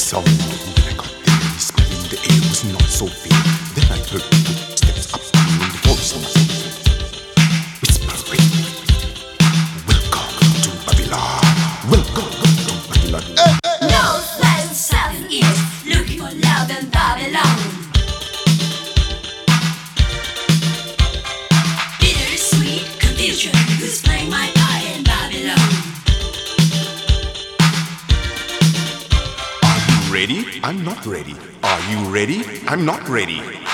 some. When I got a the the air was not so thin. I'm not ready. Are you ready? I'm not ready.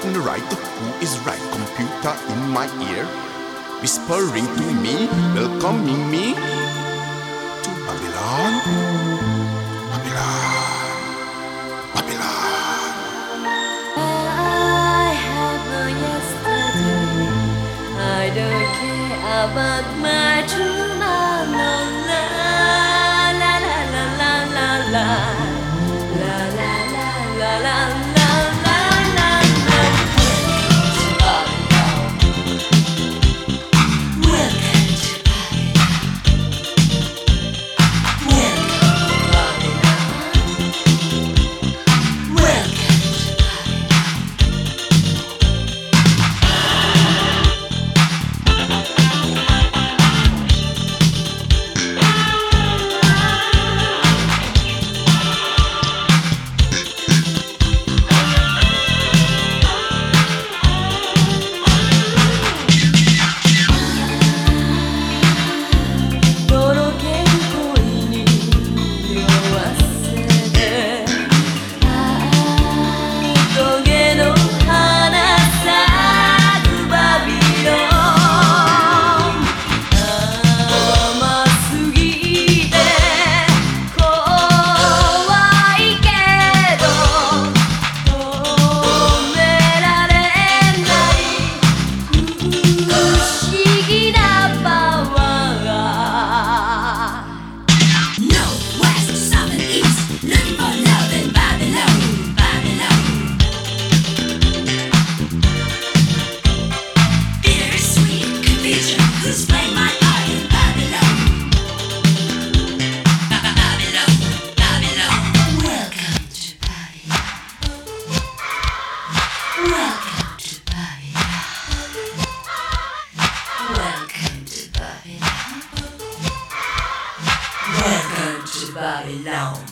gotten right? Who is right? Computer in my ear, whispering to me, welcoming me to Babylon. Babylon. I don't care about my true love, la la la la la la. Babylon.